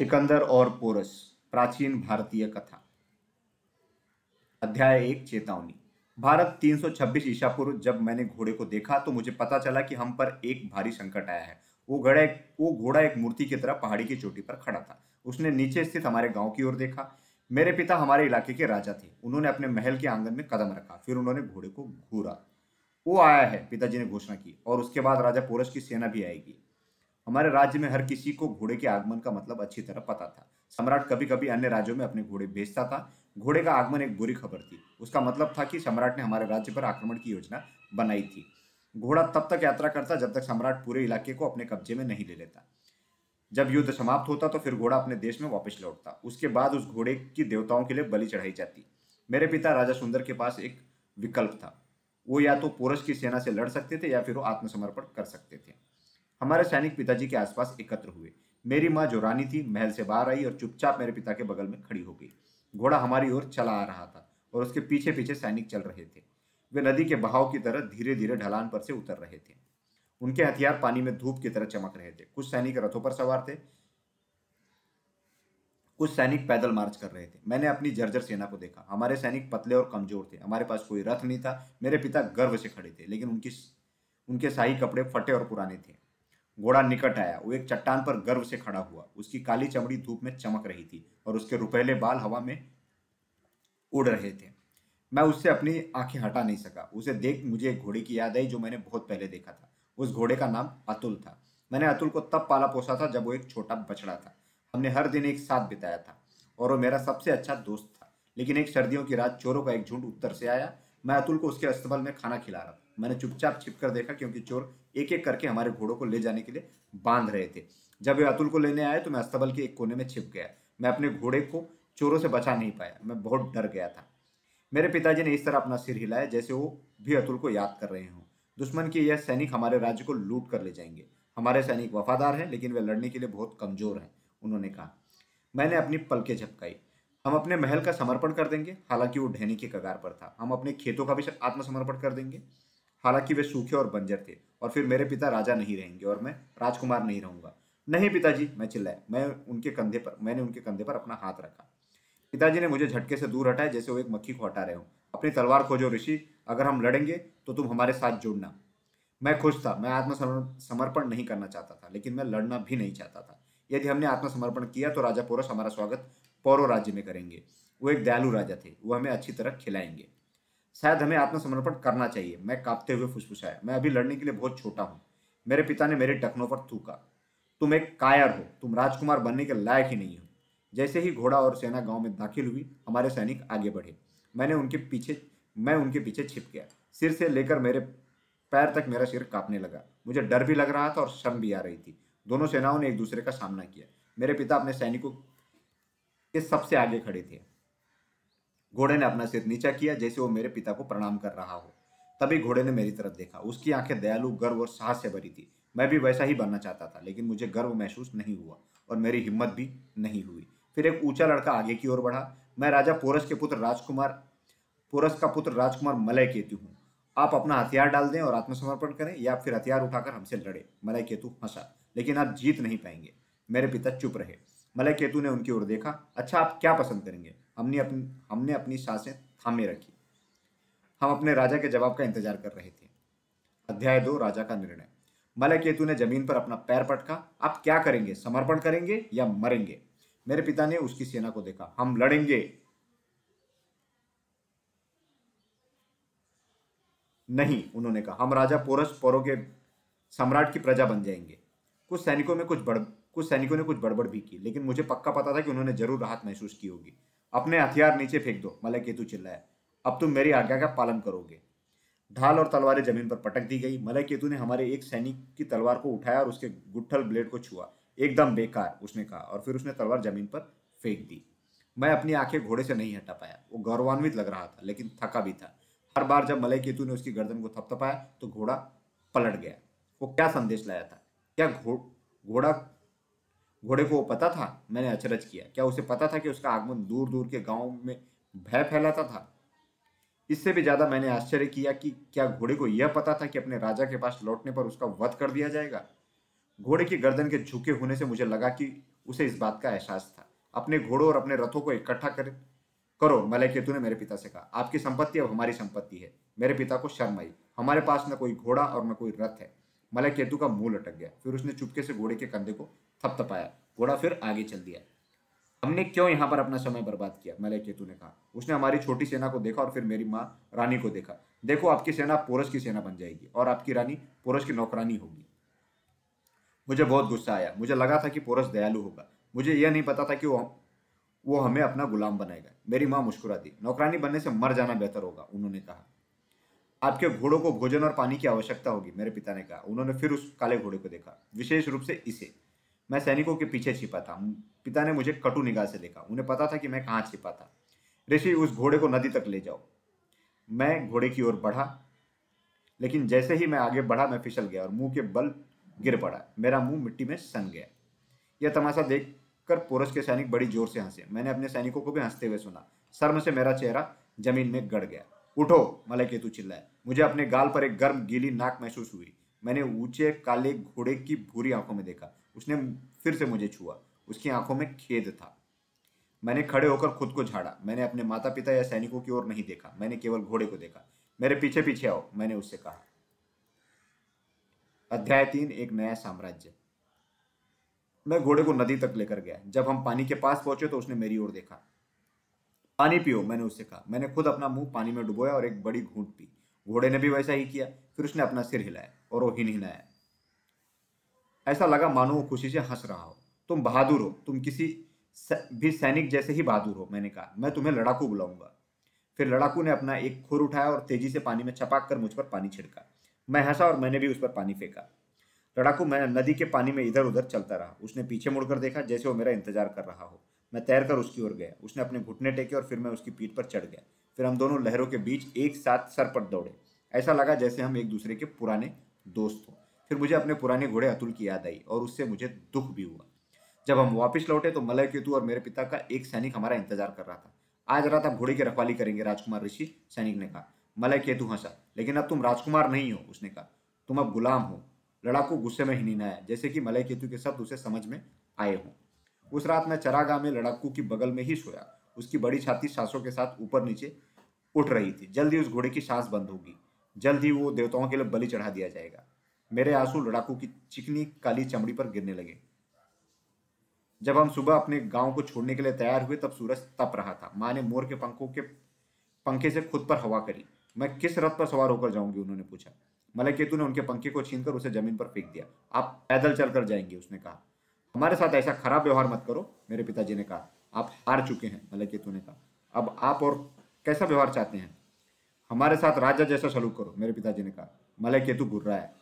सिकंदर और पोरस, प्राचीन भारतीय कथा। अध्याय एक, चेतावनी। भारत 326 ईसा पूर्व, जब मैंने घोड़े को देखा तो मुझे पता चला कि हम पर एक भारी संकट आया है। वो घोड़ा वो घोड़ा एक मूर्ति की तरह पहाड़ी की चोटी पर खड़ा था। उसने नीचे स्थित हमारे गाँव की ओर देखा। मेरे पिता हमारे इलाके के राजा थे। उन्होंने अपने महल के आँगन में कदम रखा, फिर उन्होंने घोड़े को घूरा। वो आया है, पिताजी ने घोषणा की, और उसके बाद राजा पोरस की सेना भी आएगी। हमारे राज्य में हर किसी को घोड़े के आगमन का मतलब अच्छी तरह पता था। सम्राट कभी कभी अन्य राज्यों में अपने घोड़े भेजता था। घोड़े का आगमन एक बुरी खबर थी। उसका मतलब था कि सम्राट ने हमारे राज्य पर आक्रमण की योजना बनाई थी। घोड़ा तब तक यात्रा करता जब तक सम्राट पूरे इलाके को अपने कब्जे में नहीं ले लेता। जब युद्ध समाप्त होता तो फिर घोड़ा अपने देश में वापस लौटता। उसके बाद उस घोड़े की देवताओं के लिए बलि चढ़ाई जाती। मेरे पिता राजा सुंदर के पास एक विकल्प था। वो या तो पोरस की सेना से लड़ सकते थे या फिर वो आत्मसमर्पण कर सकते थे। हमारे सैनिक पिताजी के आसपास एकत्र हुए। मेरी माँ जो रानी थी, महल से बाहर आई और चुपचाप मेरे पिता के बगल में खड़ी हो गई। घोड़ा हमारी ओर चला आ रहा था और उसके पीछे पीछे सैनिक चल रहे थे। वे नदी के बहाव की तरह धीरे धीरे ढलान पर से उतर रहे थे। उनके हथियार पानी में धूप की तरह चमक रहे थे। कुछ सैनिक रथों पर सवार थे। कुछ सैनिक पैदल मार्च कर रहे थे। मैंने अपनी जर्जर सेना को देखा। हमारे सैनिक पतले और कमज़ोर थे। हमारे पास कोई रथ नहीं था। मेरे पिता गर्व से खड़े थे, लेकिन उनकी उनके शाही कपड़े फटे और पुराने थे। घोड़ा निकट आया। वो एक चट्टान पर गर्व से खड़ा हुआ। उसकी काली चमड़ी धूप में चमक रही थी और उसके रुपहले बाल हवा में उड़ रहे थे। मैं उससे अपनी आँखें हटा नहीं सका। उसे देख मुझे एक घोड़े की याद आई जो मैंने बहुत पहले देखा था। उस घोड़े का नाम अतुल था। मैंने अतुल को तब पाला पोसा था जब वो एक छोटा बछड़ा था। हमने हर दिन एक साथ बिताया था और वो मेरा सबसे अच्छा दोस्त था। लेकिन एक सर्दियों की रात चोरों का एक झुंड उत्तर से आया। मैं अतुल को उसके अस्तबल में खाना खिला रहा था। मैंने चुपचाप छिप कर देखा क्योंकि चोर एक एक करके हमारे घोड़ों को ले जाने के लिए बाँध रहे थे। जब वे अतुल को लेने आए तो मैं अस्तबल के एक कोने में छिप गया। मैं अपने घोड़े को चोरों से बचा नहीं पाया। मैं बहुत डर गया था। मेरे पिताजी ने इस तरह अपना सिर हिलाया जैसे वो भी अतुल को याद कर रहे हों। दुश्मन के यह सैनिक हमारे राज्य को लूट कर ले जाएँगे। हमारे सैनिक वफादार हैं, लेकिन वे लड़ने के लिए बहुत कमज़ोर हैं, उन्होंने कहा। मैंने अपनी पलकें झपकाई। हम अपने महल का समर्पण कर देंगे, हालाँकि वो ढहनी के कगार पर था। हम अपने खेतों का भी आत्मसमर्पण कर देंगे। हालाँकि वे सूखे और बंजर थे और फिर मेरे पिता राजा नहीं रहेंगे और मैं राजकुमार नहीं रहूँगा। नहीं पिताजी, मैं चिल्लाया। मैं उनके कंधे पर, मैंने उनके कंधे पर अपना हाथ रखा। पिताजी ने मुझे झटके से दूर हटाया, जैसे वो एक मक्खी को हटा रहे हो। अपनी तलवार खोजो ऋषि, अगर हम लड़ेंगे तो तुम हमारे साथ जुड़ना। मैं खुश था, मैं आत्मसमर्पण नहीं करना चाहता था, लेकिन मैं लड़ना भी नहीं चाहता था। यदि हमने आत्मसमर्पण किया तो राजा पोरस हमारा स्वागत पौरव राज्य में करेंगे। वो एक दयालु राजा थे, वो हमें अच्छी तरह खिलाएँगे। शायद हमें आत्मसमर्पण करना चाहिए। मैं कांपते हुए फुसफुसाया, मैं अभी लड़ने के लिए बहुत छोटा हूँ। मेरे पिता ने मेरे टखनों पर थूका। तुम एक कायर हो। तुम राजकुमार बनने के लायक ही नहीं हो। जैसे ही घोड़ा और सेना गाँव में दाखिल हुई, हमारे सैनिक आगे बढ़े। मैंने उनके पीछे, मैं उनके पीछे छिप गया। सिर से लेकर मेरे पैर तक मेरा सिर कांपने लगा। मुझे डर भी लग रहा था और शर्म भी आ रही थी। दोनों सेनाओं ने एक दूसरे का सामना किया। मेरे पिता अपने सैनिकों के सबसे आगे खड़े थे। घोड़े ने अपना सिर नीचा किया, जैसे वो मेरे पिता को प्रणाम कर रहा हो। तभी घोड़े ने मेरी तरफ़ देखा। उसकी आँखें दयालु, गर्व और साहस से भरी थी। मैं भी वैसा ही बनना चाहता था, लेकिन मुझे गर्व महसूस नहीं हुआ और मेरी हिम्मत भी नहीं हुई। फिर एक ऊँचा लड़का आगे की ओर बढ़ा। मैं राजा पोरस के पुत्र राजकुमार, पोरस का पुत्र राजकुमार मलय केतु हूँ। आप अपना हथियार डाल दें और आत्मसमर्पण करें, या फिर हथियार उठाकर हमसे लड़े। मलय केतु हंसा, लेकिन आप जीत नहीं पाएँगे। मेरे पिता चुप रहे। मलय केतु ने उनकी ओर देखा अच्छा आप क्या पसंद करेंगे? हमने अपनी हमने अपनी साँसें थामे रखी। हम अपने राजा के जवाब का इंतज़ार कर रहे थे। अध्याय दो, राजा का निर्णय। मलय केतु ने ज़मीन पर अपना पैर पटका, आप क्या करेंगे? समर्पण करेंगे या मरेंगे? मेरे पिता ने उसकी सेना को देखा, हम लड़ेंगे। नहीं, उन्होंने कहा, हम राजा पोरस, पोरो के सम्राट की प्रजा बन जाएँगे। कुछ सैनिकों में कुछ बड़, कुछ सैनिकों ने कुछ बड़बड़ भी की, लेकिन मुझे पक्का पता था कि उन्होंने ज़रूर राहत महसूस की होगी। अपने हथियार नीचे फेंक दो मलय केतु चिल्लाया। अब तुम मेरी आज्ञा का पालन करोगे। ढाल और तलवारें ज़मीन पर पटक दी गई। मलय केतु ने हमारे एक सैनिक की तलवार को उठाया और उसके गुट्ठल ब्लेड को छुआ। एकदम बेकार, उसने कहा, और फिर उसने तलवार ज़मीन पर फेंक दी। मैं अपनी आँखें घोड़े से नहीं हटा पाया। वो गौरवान्वित लग रहा था, लेकिन थका भी था। हर बार जब मलय केतु ने उसकी गर्दन को थपथपाया तो घोड़ा पलट गया। वो क्या संदेश लाया था? क्या घो, घोड़ा, घोड़े को पता था? मैंने अचरज किया। क्या उसे पता था कि उसका आगमन दूर दूर के गाँव में भय फैलाता था? इससे भी ज़्यादा मैंने आश्चर्य किया कि क्या घोड़े को यह पता था कि अपने राजा के पास लौटने पर उसका वध कर दिया जाएगा? घोड़े की गर्दन के झुके होने से मुझे लगा कि उसे इस बात का एहसास था। अपने घोड़ों और अपने रथों को इकट्ठा कर, करो मलय केतु ने मेरे पिता से कहा। आपकी संपत्ति अब हमारी संपत्ति है। मेरे पिता को शर्म आई। हमारे पास न कोई घोड़ा और न कोई रथ है। मलय केतु का मुँह लटक गया। फिर उसने चुपके से घोड़े के कंधे को थपथपाया। घोड़ा फिर आगे चल दिया। हमने क्यों यहाँ पर अपना समय बर्बाद किया? मलय केतु ने कहा। उसने हमारी छोटी सेना को देखा और फिर मेरी माँ रानी को देखा। देखो, आपकी सेना पोरस की सेना बन जाएगी और आपकी रानी पोरस की नौकरानी होगी। मुझे बहुत गुस्सा आया। मुझे लगा था कि पोरस दयालु होगा। मुझे यह नहीं पता था कि वो वो हमें अपना गुलाम बनाएगा। मेरी माँ मुस्कुरा दी। नौकरानी बनने से मर जाना बेहतर होगा, उन्होंने कहा। आपके घोड़ों को भोजन और पानी की आवश्यकता होगी, मेरे पिता ने कहा। उन्होंने फिर उस काले घोड़े को देखा, विशेष रूप से इसे। मैं सैनिकों के पीछे छिपा था। पिता ने मुझे कटु निगाह से देखा। उन्हें पता था कि मैं कहाँ छिपा था। ऋषि, उस घोड़े को नदी तक ले जाओ। मैं घोड़े की ओर बढ़ा, लेकिन जैसे ही मैं आगे बढ़ा, मैं फिसल गया और मुँह के बल गिर पड़ा। मेरा मुँह मिट्टी में सन गया। यह तमाशा देखकर पोरस के सैनिक बड़ी ज़ोर से हंसे। मैंने अपने सैनिकों को भी हँसते हुए सुना। शर्म से मेरा चेहरा ज़मीन में गड़ गया। उठो मलय केतु चिल्लाया। मुझे अपने गाल पर एक गर्म गीली नाक महसूस हुई। मैंने ऊँचे काले घोड़े की भूरी आँखों में देखा। उसने फिर से मुझे छुआ। उसकी आँखों में खेद था। मैंने खड़े होकर खुद को झाड़ा। मैंने अपने माता पिता या सैनिकों की ओर नहीं देखा। मैंने केवल घोड़े को देखा। मेरे पीछे पीछे आओ, मैंने उससे कहा। अध्याय तीन, एक नया साम्राज्य। मैं घोड़े को नदी तक लेकर गया। जब हम पानी के पास पहुँचे तो उसने मेरी ओर देखा। पानी पियो, मैंने उससे कहा। मैंने खुद अपना मुँह पानी में डुबोया और एक बड़ी घूंट पी। घोड़े ने भी वैसा ही किया, फिर उसने अपना सिर हिलाया और वो हिन हिलाया। ऐसा लगा मानो वो खुशी से हंस रहा हो। तुम बहादुर हो, तुम किसी भी सैनिक जैसे ही बहादुर हो, मैंने कहा, मैं तुम्हें लड़ाकू बुलाऊँगा। फिर लड़ाकू ने अपना एक खुर उठाया और तेज़ी से पानी में छपाक कर मुझ पर पानी छिड़का। मैं हंसा और मैंने भी उस पर पानी फेंका। लड़ाकू मैं नदी के पानी में इधर उधर चलता रहा। उसने पीछे मुड़कर देखा, जैसे वो मेरा इंतज़ार कर रहा हो। मैं तैरकर उसकी ओर गया। उसने अपने घुटने टेके और फिर मैं उसकी पीठ पर चढ़ गया। फिर हम दोनों लहरों के बीच एक साथ सर पर दौड़े। ऐसा लगा जैसे हम एक दूसरे के पुराने दोस्त हों। फिर मुझे अपने पुराने घोड़े अतुल की याद आई और उससे मुझे दुख भी हुआ। जब हम वापस लौटे तो मलय केतु और मेरे पिता का एक सैनिक हमारा इंतज़ार कर रहा था। आज रात आप घोड़े की रखवाली करेंगे, राजकुमार ऋषि, सैनिक ने कहा। मलय केतु हंसा। लेकिन अब तुम राजकुमार नहीं हो, उसने कहा। तुम अब गुलाम हो। लड़ाकू गुस्से में ही नहीं आया जैसे कि मलय केतु के शब्द उसे समझ में आए हों। उस रात मैं चरागाह में लड़ाकू की बगल में ही सोया। उसकी बड़ी छाती सांसों के साथ ऊपर नीचे उठ रही थी। जल्दी उस घोड़े की सांस बंद होगी। जल्द ही वो देवताओं के लिए बलि चढ़ा दिया जाएगा। मेरे आँसू लड़ाकू की चिकनी काली चमड़ी पर गिरने लगे। जब हम सुबह अपने गाँव को छोड़ने के लिए तैयार हुए, तब सूरज तप रहा था। माँ ने मोर के पंखों के, पंखे से खुद पर हवा करी। मैं किस रथ पर सवार होकर जाऊँगी, उन्होंने पूछा। मलय केतु ने उनके पंखे को छीनकर उसे ज़मीन पर फेंक दिया। आप पैदल चलकर जाएँगे, उसने कहा। हमारे साथ ऐसा खराब व्यवहार मत करो, मेरे पिताजी ने कहा। आप हार चुके हैं मलय केतु ने कहा। अब आप और कैसा व्यवहार चाहते हैं? हमारे साथ राजा जैसा सलूक करो, मेरे पिताजी ने कहा। मलय केतु रहा है।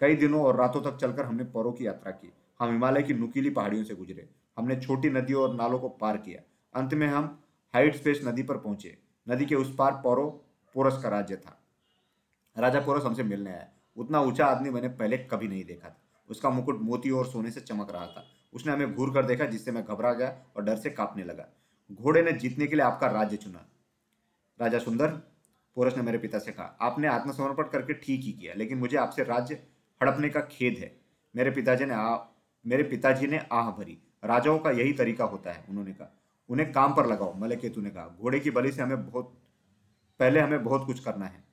कई दिनों और रातों तक चलकर हमने पौरों की यात्रा की। हम हिमालय की नुकीली पहाड़ियों से गुजरे। हमने छोटी नदियों और नालों को पार किया। अंत में हम हाइट स्पेस नदी पर पहुँचे। नदी के उस पार पौरो, पोरस का राज्य था। राजा पोरस हमसे मिलने आया। उतना ऊँचा आदमी मैंने पहले कभी नहीं देखा था। उसका मुकुट मोती और सोने से चमक रहा था। उसने हमें घूर कर देखा, जिससे मैं घबरा गया और डर से कांपने लगा। घोड़े ने जीतने के लिए आपका राज्य चुना। राजा सुंदर, पोरस ने मेरे पिता से कहा, आपने आत्मसमर्पण करके ठीक ही किया, लेकिन मुझे आपसे राज्य हड़पने का खेद है। मेरे पिताजी ने आ, मेरे पिताजी ने आह भरी। राजाओं का यही तरीका होता है, उन्होंने कहा। उन्हें काम पर लगाओ मलक केतु ने कहा। घोड़े की बलि से हमें बहुत, पहले हमें बहुत कुछ करना है।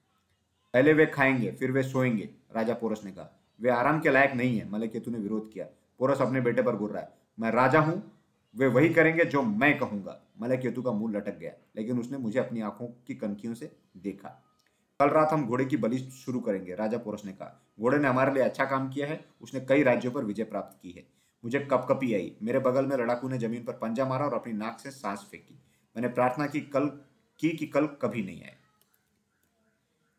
पहले वे खाएँगे, फिर वे सोएँगे, राजा पोरस ने कहा। वे आराम के लायक नहीं है मलक केतु ने विरोध किया। पोरस अपने बेटे पर गुर रहा है। मैं राजा हूँ वे वही करेंगे जो मैं कहूँगा। मलय केतु का मुँह लटक गया, लेकिन उसने मुझे अपनी आँखों की कनखियों से देखा। कल रात हम घोड़े की बलि शुरू करेंगे, राजा पोरस ने कहा। घोड़े ने हमारे लिए अच्छा काम किया है, उसने कई राज्यों पर विजय प्राप्त की है। मुझे कपकपी आई। मेरे बगल में लड़ाकू ने ज़मीन पर पंजा मारा और अपनी नाक से सांस फेंकी। मैंने प्रार्थना की कल, की कि कल कभी नहीं आए।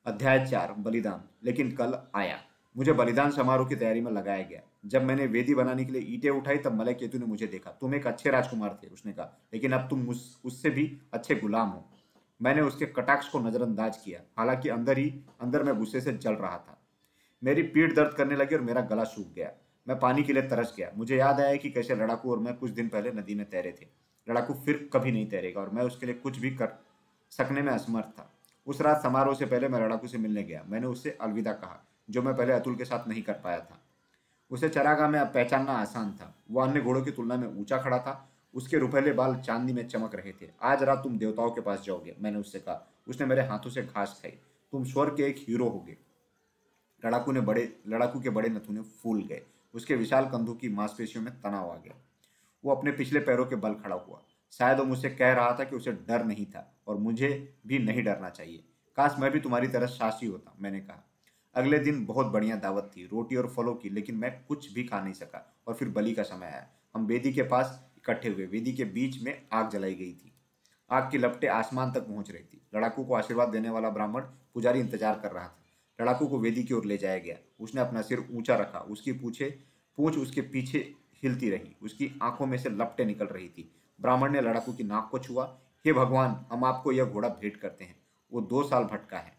अध्याय चार, बलिदान, लेकिन कल आया। मुझे बलिदान समारोह की तैयारी में लगाया गया। जब मैंने वेदी बनाने के लिए ईटे उठाई, तब मलय केतु ने मुझे देखा। तुम एक अच्छे राजकुमार थे, उसने कहा। लेकिन अब तुम उससे भी अच्छे गुलाम हो। मैंने उसके कटाक्ष को नजरअंदाज किया। हालाँकि अंदर ही, अंदर मैं गुस्से से जल रहा था। मेरी पीठ दर्द करने लगी और मेरा गला सूख गया। मैं पानी के लिए तरस गया। मुझे याद आया कि कैसे लड़ाकू और मैं कुछ दिन पहले नदी में तैरे थे। लड़ाकू फिर कभी नहीं तैरेगा और मैं उसके लिए कुछ भी कर सकने में असमर्थ था। उस रात समारोह से पहले मैं लड़ाकू से मिलने गया। मैंने उससे अलविदा कहा। जो मैं पहले अतुल के साथ नहीं कर पाया था। उसे चरागाह में अब पहचानना आसान था। वह अन्य घोड़ों की तुलना में ऊँचा खड़ा था। उसके रुपहले बाल चांदी में चमक रहे थे। आज रात तुम देवताओं के पास जाओगे, मैंने उससे कहा। उसने मेरे हाथों से घास खाई। तुम स्वर के एक हीरो होगे। लड़ाकू ने बड़े, लड़ाकू के बड़े नथुने फूल गए। उसके विशाल कंधों की मांसपेशियों में तनाव आ गया। वो अपने पिछले पैरों के बल खड़ा हुआ। शायद वो मुझसे कह रहा था कि उसे डर नहीं था और मुझे भी नहीं डरना चाहिए। काश मैं भी तुम्हारी तरह साहसी होता, मैंने कहा। अगले दिन बहुत बढ़िया दावत थी, रोटी और फलों की, लेकिन मैं कुछ भी खा नहीं सका और फिर बलि का समय आया। हम वेदी के पास इकट्ठे हुए, वेदी के बीच में आग जलाई गई थी। आग की लपटे आसमान तक पहुँच रही थी। लड़ाकू को आशीर्वाद देने वाला ब्राह्मण पुजारी इंतज़ार कर रहा था। लड़ाकू को वेदी की ओर ले जाया गया। उसने अपना सिर ऊँचा रखा, उसकी पूछे, पूछ उसके पीछे हिलती रही, उसकी आँखों में से लपटे निकल रही थी। ब्राह्मण ने लड़ाकू की नाक को छुआ, हे भगवान, हम आपको यह घोड़ा भेंट करते हैं, वो दो साल भटका है।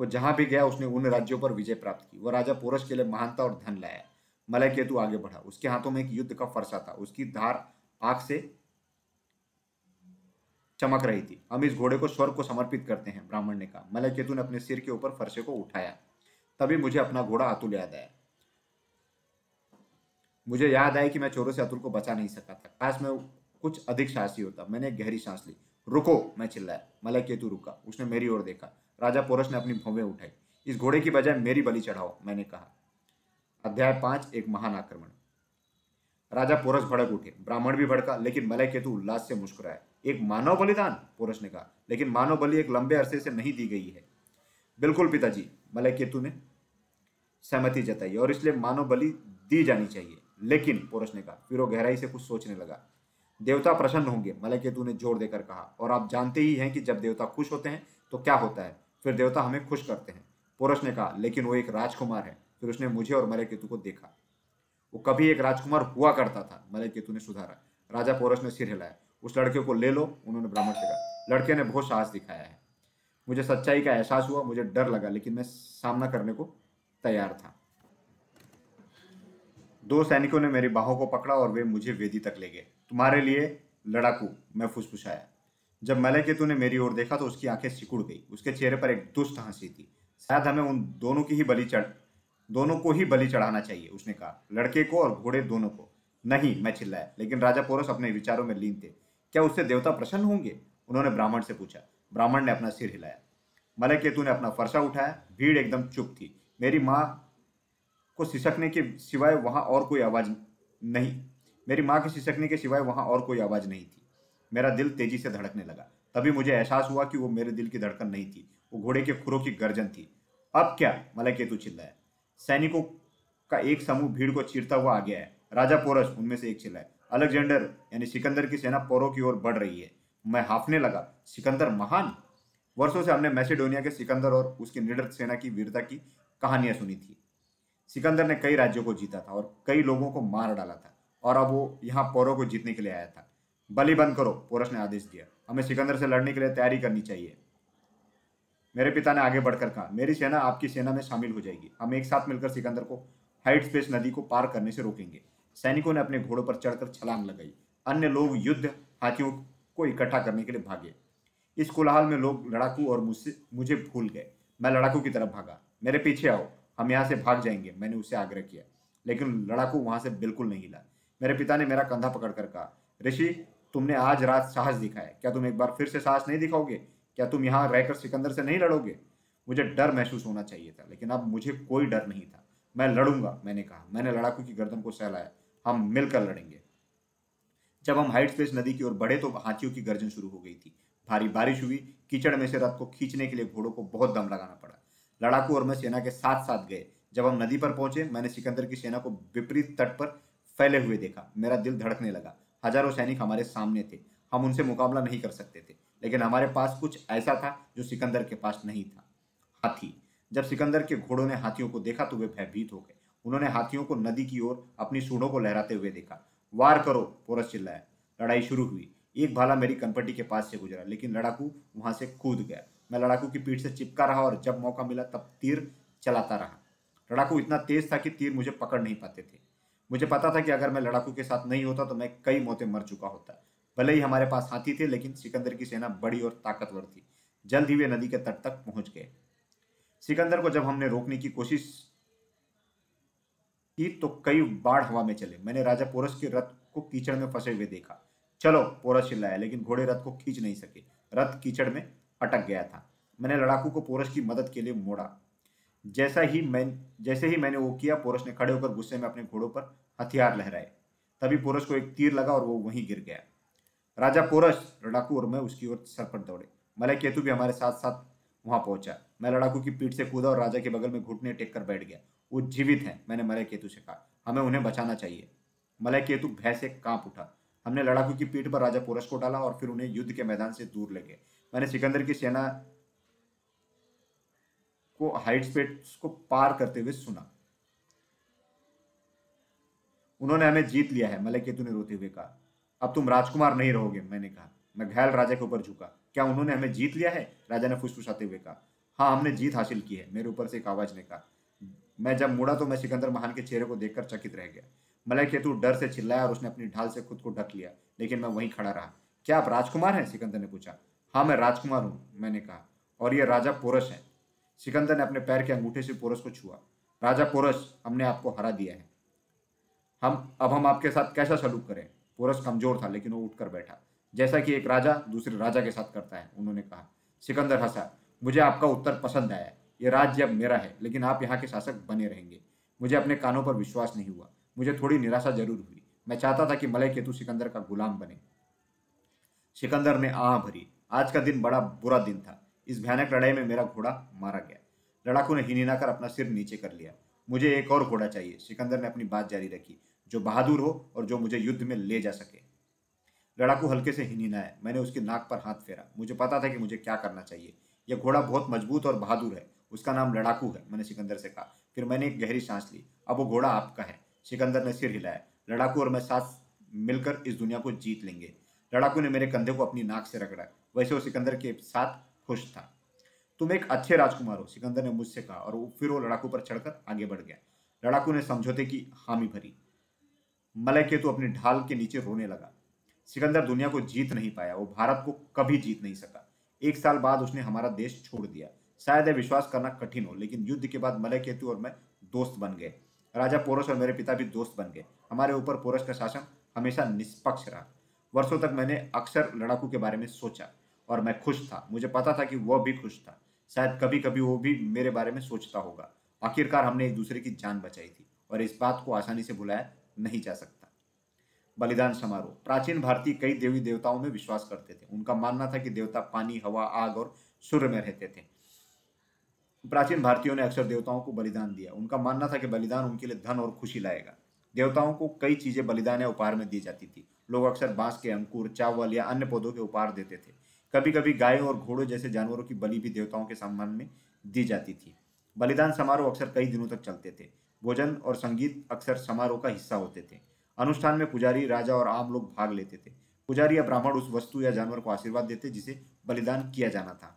वो जहाँ भी गया, उसने उन राज्यों पर विजय प्राप्त की। वह राजा पोरस के लिए महानता और धन लाया। मलय केतु आगे बढ़ा। उसके हाथों में एक युद्ध का फरसा था। उसकी धार आग से चमक रही थी। हम इस घोड़े को स्वर्ग को समर्पित करते हैं, ब्राह्मण ने कहा। मलय केतु ने अपने सिर के ऊपर फरसे को उठाया। तभी मुझे अपना घोड़ा अतुल याद आया। मुझे याद आया कि मैं चोरों से अतुल को बचा नहीं सका था। काश मैं कुछ अधिक साहसी होता। मैंने गहरी सांस ली। रुको, मैं चिल्लाया। मलय केतु रुका। उसने मेरी ओर देखा। राजा पोरस ने अपनी भौवें उठाई। इस घोड़े की बजाय मेरी बलि चढ़ाओ, मैंने कहा। अध्याय पाँच, एक महान आक्रमण। राजा पोरस भड़क उठे। ब्राह्मण भी भड़का, लेकिन मलय केतु उल्लास से मुस्कुराया एक मानव बलिदान, पोरस ने कहा। लेकिन मानव बलि एक लंबे अरसे से नहीं दी गई है। बिल्कुल पिताजी मलय केतु ने सहमति जताई और इसलिए मानव बलि दी जानी चाहिए। लेकिन, पोरस ने कहा, फिर वो गहराई से कुछ सोचने लगा। देवता प्रसन्न होंगे मलय केतु ने ज़ोर देकर कहा। और आप जानते ही हैं कि जब देवता खुश होते हैं तो क्या होता है? फिर देवता हमें खुश करते हैं पोरस ने कहा, लेकिन वो एक राजकुमार है। फिर उसने मुझे और मलय केतु को देखा। वो कभी एक राजकुमार हुआ करता था मलय केतु ने सुधारा। राजा पोरस ने सिर हिलाया। उस लड़के को ले लो, उन्होंने ब्राह्मण से कहा। लड़के ने बहुत साहस दिखाया है। मुझे सच्चाई का एहसास हुआ, मुझे डर लगा, लेकिन मैं सामना करने को तैयार था। दो सैनिकों ने मेरी बाहों को पकड़ा और वे मुझे वेदी तक ले गए। तुम्हारे लिए लड़ाकू, मैं फुसफुसाया। जब मलय केतु ने मेरी ओर देखा तो उसकी आँखें सिकुड़ गई। उसके चेहरे पर एक दुष्ट हँसी थी। शायद हमें उन दोनों की ही बलि चढ़, दोनों को ही बलि चढ़ाना चाहिए, उसने कहा। लड़के को और घोड़े दोनों को। नहीं, मैं चिल्लाया, लेकिन राजा पोरस अपने विचारों में लीन थे। क्या उससे देवता प्रसन्न होंगे? उन्होंने ब्राह्मण से पूछा। ब्राह्मण ने अपना सिर हिलाया। मलय केतु ने अपना फरसा उठाया। भीड़ एकदम चुप थी। मेरी माँ को सिसकने के सिवाय वहाँ और कोई आवाज़ नहीं, मेरी माँ के सिसकने के सिवाय वहाँ और कोई आवाज़ नहीं थी। मेरा दिल तेज़ी से धड़कने लगा। तभी मुझे एहसास हुआ कि वो मेरे दिल की धड़कन नहीं थी, वो घोड़े के खुरों की गर्जन थी। अब क्या? मलय केतु चिल्लाया सैनिकों का एक समूह भीड़ को चीरता हुआ आ गया है राजा पोरस उनमें से एक चिल्लाए। अलेक्जेंडर, यानी सिकंदर की सेना पोरों की ओर बढ़ रही है। मैं हाफने लगा। सिकंदर महान? वर्षों से हमने मैसेडोनिया के सिकंदर और उसकी निडर सेना की वीरता की कहानियाँ सुनी थी। सिकंदर ने कई राज्यों को जीता था और कई लोगों को मार डाला था। और अब वो यहाँ पोरों को जीतने के लिए आया था। बलि बंद करो, पोरस ने आदेश दिया। हमें सिकंदर से लड़ने के लिए तैयारी करनी चाहिए। मेरे पिता ने आगे बढ़कर कहा, मेरी सेना आपकी सेना में शामिल हो जाएगी। हम एक साथ मिलकर सिकंदर को हाइट स्पेस नदी को पार करने से रोकेंगे। सैनिकों ने अपने घोड़ों पर चढ़कर छलांग लगाई। अन्य लोग युद्ध हाथियों को इकट्ठा करने के लिए भागे। इस कोलाहल में लोग लड़ाकू और मुझसे, मुझे भूल गए। मैं लड़ाकू की तरफ़ भागा। मेरे पीछे आओ। हम यहाँ से भाग जाएँगे। मैंने उसे आग्रह किया। लेकिन लड़ाकू वहाँ से बिल्कुल नहीं हिला। मेरे पिता ने मेरा कंधा पकड़कर कहा, ऋषि तुमने आज रात साहस दिखाया क्या तुम एक बार फिर से साहस नहीं दिखाओगे? क्या तुम यहाँ रहकर सिकंदर से नहीं लड़ोगे? मुझे डर महसूस होना चाहिए था, लेकिन अब मुझे कोई डर नहीं था। मैं लड़ूँगा, मैंने कहा। मैंने लड़ाकू की गर्दन को सहलाया। हम मिलकर लड़ेंगे। जब हम हाइट स्पेस नदी की ओर बढ़े तो हाथियों की गर्जन शुरू हो गई थी। भारी बारिश हुई। कीचड़ में से रथ को खींचने के लिए घोड़ों को बहुत दम लगाना पड़ा। लड़ाकू और मैं सेना के साथ साथ गए। जब हम नदी पर पहुँचे, मैंने सिकंदर की सेना को विपरीत तट पर फैले हुए देखा। मेरा दिल धड़कने लगा। हज़ारों सैनिक हमारे सामने थे। हम उनसे मुकाबला नहीं कर सकते थे, लेकिन हमारे पास कुछ ऐसा था जो सिकंदर के पास नहीं था। हाथी। जब सिकंदर के घोड़ों ने हाथियों को देखा तो वे भयभीत हो गए। उन्होंने हाथियों को नदी की ओर अपनी सूढ़ों को लहराते हुए देखा। वार करो, पोरस चिल्लाया। लड़ाई शुरू हुई। एक भाला मेरी कनपट्टी के पास से गुजरा, लेकिन लड़ाकू वहाँ से कूद गया। मैं लड़ाकू की पीठ से चिपका रहा और जब मौका मिला तब तीर चलाता रहा। लड़ाकू इतना तेज था कि तीर मुझे पकड़ नहीं पाते थे। मुझे पता था कि अगर मैं लड़ाकू के साथ नहीं होता तो मैं कई मौतें मर चुका होता। भले ही हमारे पास हाथी थे, लेकिन सिकंदर की सेना बड़ी और ताकतवर थी। जल्द ही वे नदी के तट तक पहुँच गए। सिकंदर को जब हमने रोकने की कोशिश की तो कई बाढ़ हवा में चले। मैंने राजा पोरस के रथ को कीचड़ में फंसे हुए देखा। चलो, पोरस चिल्लाया, लेकिन घोड़े रथ को खींच नहीं सके। रथ कीचड़ में अटक गया था। मैंने लड़ाकू को पोरस की मदद के लिए मोड़ा। जैसा ही मैं, जैसे ही मैंने वो किया पोरस ने खड़े होकर गुस्से में अपने घोड़ों पर हथियार लहराए। तभी पोरस को एक तीर लगा और वो वहीं गिर गया। राजा पोरस लड़ाकू और मैं उसकी ओर सर पर दौड़े। मलय केतु भी हमारे साथ साथ वहाँ पहुँचा। मैं लड़ाकू की पीठ से कूदा और राजा के बगल में घुटने टेक कर बैठ गया। वो जीवित हैं, मैंने मलय केतु से कहा। हमें उन्हें बचाना चाहिए। मलय केतु भय से काँप उठा। हमने लड़ाकू की पीठ पर राजा पोरस को डाला और फिर उन्हें युद्ध के मैदान से दूर ले गए। मैंने सिकंदर की सेना को हाइट्स पे को पार करते हुए सुना। उन्होंने हमें जीत लिया है मलय केतु ने रोते हुए कहा। अब तुम राजकुमार नहीं रहोगे, मैंने कहा। मैं घायल राजा के ऊपर झुका। क्या उन्होंने हमें जीत लिया है? राजा ने फुसफुसाते हुए कहा। हाँ हमने जीत हासिल की है, मेरे ऊपर से एक आवाज़ ने कहा। मैं जब मुड़ा तो मैं सिकंदर महान के चेहरे को देखकर चकित रह गया। मलय केतु डर से चिल्लाया और उसने अपनी ढाल से खुद को ढक लिया, लेकिन मैं वहीं खड़ा रहा। क्या आप राजकुमार हैं? सिकंदर ने पूछा। हाँ मैं राजकुमार हूँ, मैंने कहा। और ये राजा पोरस है। सिकंदर ने अपने पैर के अंगूठे से पोरस को छुआ। राजा पोरस हमने आपको हरा दिया है। हम, अब हम आपके साथ कैसा सलूक करें? पोरस कमज़ोर था, लेकिन वो उठकर बैठा। जैसा कि एक राजा दूसरे राजा के साथ करता है, उन्होंने कहा। सिकंदर हंसा। मुझे आपका उत्तर पसंद आया। ये राज्य अब मेरा है, लेकिन आप यहाँ के शासक बने रहेंगे। मुझे अपने कानों पर विश्वास नहीं हुआ। मुझे थोड़ी निराशा ज़रूर हुई। मैं चाहता था कि मलय केतु सिकंदर का गुलाम बने। सिकंदर ने आह भरी। आज का दिन बड़ा बुरा दिन था। इस भयानक लड़ाई में मेरा घोड़ा मारा गया। लड़ाकू ने हिनीना कर अपना सिर नीचे कर लिया। मुझे एक और घोड़ा चाहिए। सिकंदर ने अपनी बात जारी रखी, जो बहादुर हो और जो मुझे युद्ध में ले जा सके। लड़ाकू हल्के से हिनी हिनीनाया मैंने उसकी नाक पर हाथ फेरा। मुझे पता था कि मुझे क्या करना चाहिए। यह घोड़ा बहुत मज़बूत और बहादुर है। उसका नाम लड़ाकू है, मैंने सिकंदर से कहा। फिर मैंने एक गहरी सांस ली। अब वो घोड़ा आपका है। सिकंदर ने सिर हिलाया। लड़ाकू और मैं साथ मिलकर इस दुनिया को जीत लेंगे। लड़ाकू ने मेरे कंधे को अपनी नाक से रगड़ा। वैसे वो सिकंदर के साथ खुश था। तुम एक अच्छे राजकुमार हो, सिकंदर ने मुझसे कहा, और फिर वो लड़ाकू पर चढ़कर आगे बढ़ गया। लड़ाकू ने समझौते की हामी भरी। मलय केतु अपनी ढाल के नीचे रोने लगा। सिकंदर दुनिया को जीत नहीं पाया, वो भारत को कभी जीत नहीं सका। एक साल बाद उसने हमारा देश छोड़ दिया। शायद यह विश्वास करना कठिन हो, लेकिन युद्ध के बाद मलय केतु और मैं दोस्त बन गए। राजा पोरस और मेरे पिता भी दोस्त बन गए। हमारे ऊपर पोरस का शासन हमेशा निष्पक्ष रहा। वर्षों तक मैंने अक्सर लड़ाकू के बारे में सोचा। और मैं खुश था। मुझे पता था कि वह भी खुश था। शायद कभी कभी वो भी मेरे बारे में सोचता होगा। आखिरकार हमने एक दूसरे की जान बचाई थी और इस बात को आसानी से बुलाया नहीं जा सकता। बलिदान समारोह। प्राचीन भारतीय कई देवी देवताओं में विश्वास करते थे। उनका मानना था कि देवता पानी, हवा, आग और सूर्य में रहते थे। प्राचीन भारतीयों ने अक्सर देवताओं को बलिदान दिया। उनका मानना था कि बलिदान उनके लिए धन और खुशी लाएगा। देवताओं को कई चीज़ें बलिदान या उपहार में दी जाती थी। लोग अक्सर बाँस के अंकुर, चावल या अन्य पौधों के उपहार देते थे। कभी कभी गायों और घोड़ों जैसे जानवरों की बलि भी देवताओं के सम्मान में दी जाती थी। बलिदान समारोह अक्सर कई दिनों तक चलते थे। भोजन और संगीत अक्सर समारोह का हिस्सा होते थे। अनुष्ठान में पुजारी, राजा और आम लोग भाग लेते थे। पुजारी या ब्राह्मण उस वस्तु या जानवर को आशीर्वाद देते जिसे बलिदान किया जाना था।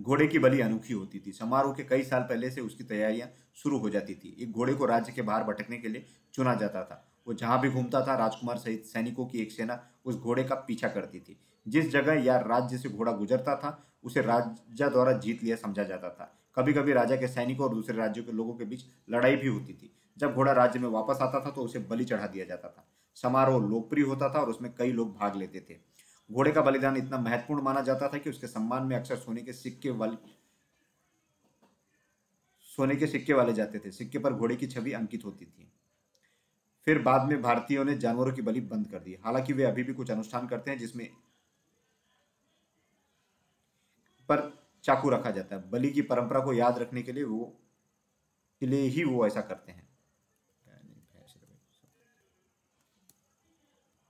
घोड़े की बलि अनोखी होती थी। समारोह के कई साल पहले से उसकी तैयारियाँ शुरू हो जाती थी। एक घोड़े को राज्य के बाहर भटकने के लिए चुना जाता था। वो जहाँ भी घूमता था, राजकुमार सहित सैनिकों की एक सेना उस घोड़े का पीछा करती थी। जिस जगह या राज्य से घोड़ा गुजरता था, उसे राजा द्वारा जीत लिया समझा जाता था। कभी कभी राजा के सैनिकों और दूसरे राज्यों के लोगों के बीच लड़ाई भी होती थी। जब घोड़ा राज्य में वापस आता था तो उसे बलि चढ़ा दिया जाता था। समारोह लोकप्रिय होता था और उसमें कई लोग भाग लेते थे। घोड़े का बलिदान इतना महत्वपूर्ण माना जाता था कि उसके सम्मान में अक्सर सोने के सिक्के वाले, सोने के सिक्के वाले जाते थे। सिक्के पर घोड़े की छवि अंकित होती थी। फिर बाद में भारतीयों ने जानवरों की बलि बंद कर दी। हालाँकि वे अभी भी कुछ अनुष्ठान करते हैं, जिसमें पर चाकू रखा जाता है। बलि की परंपरा को याद रखने के लिए वो, के लिए ही वो ऐसा करते हैं।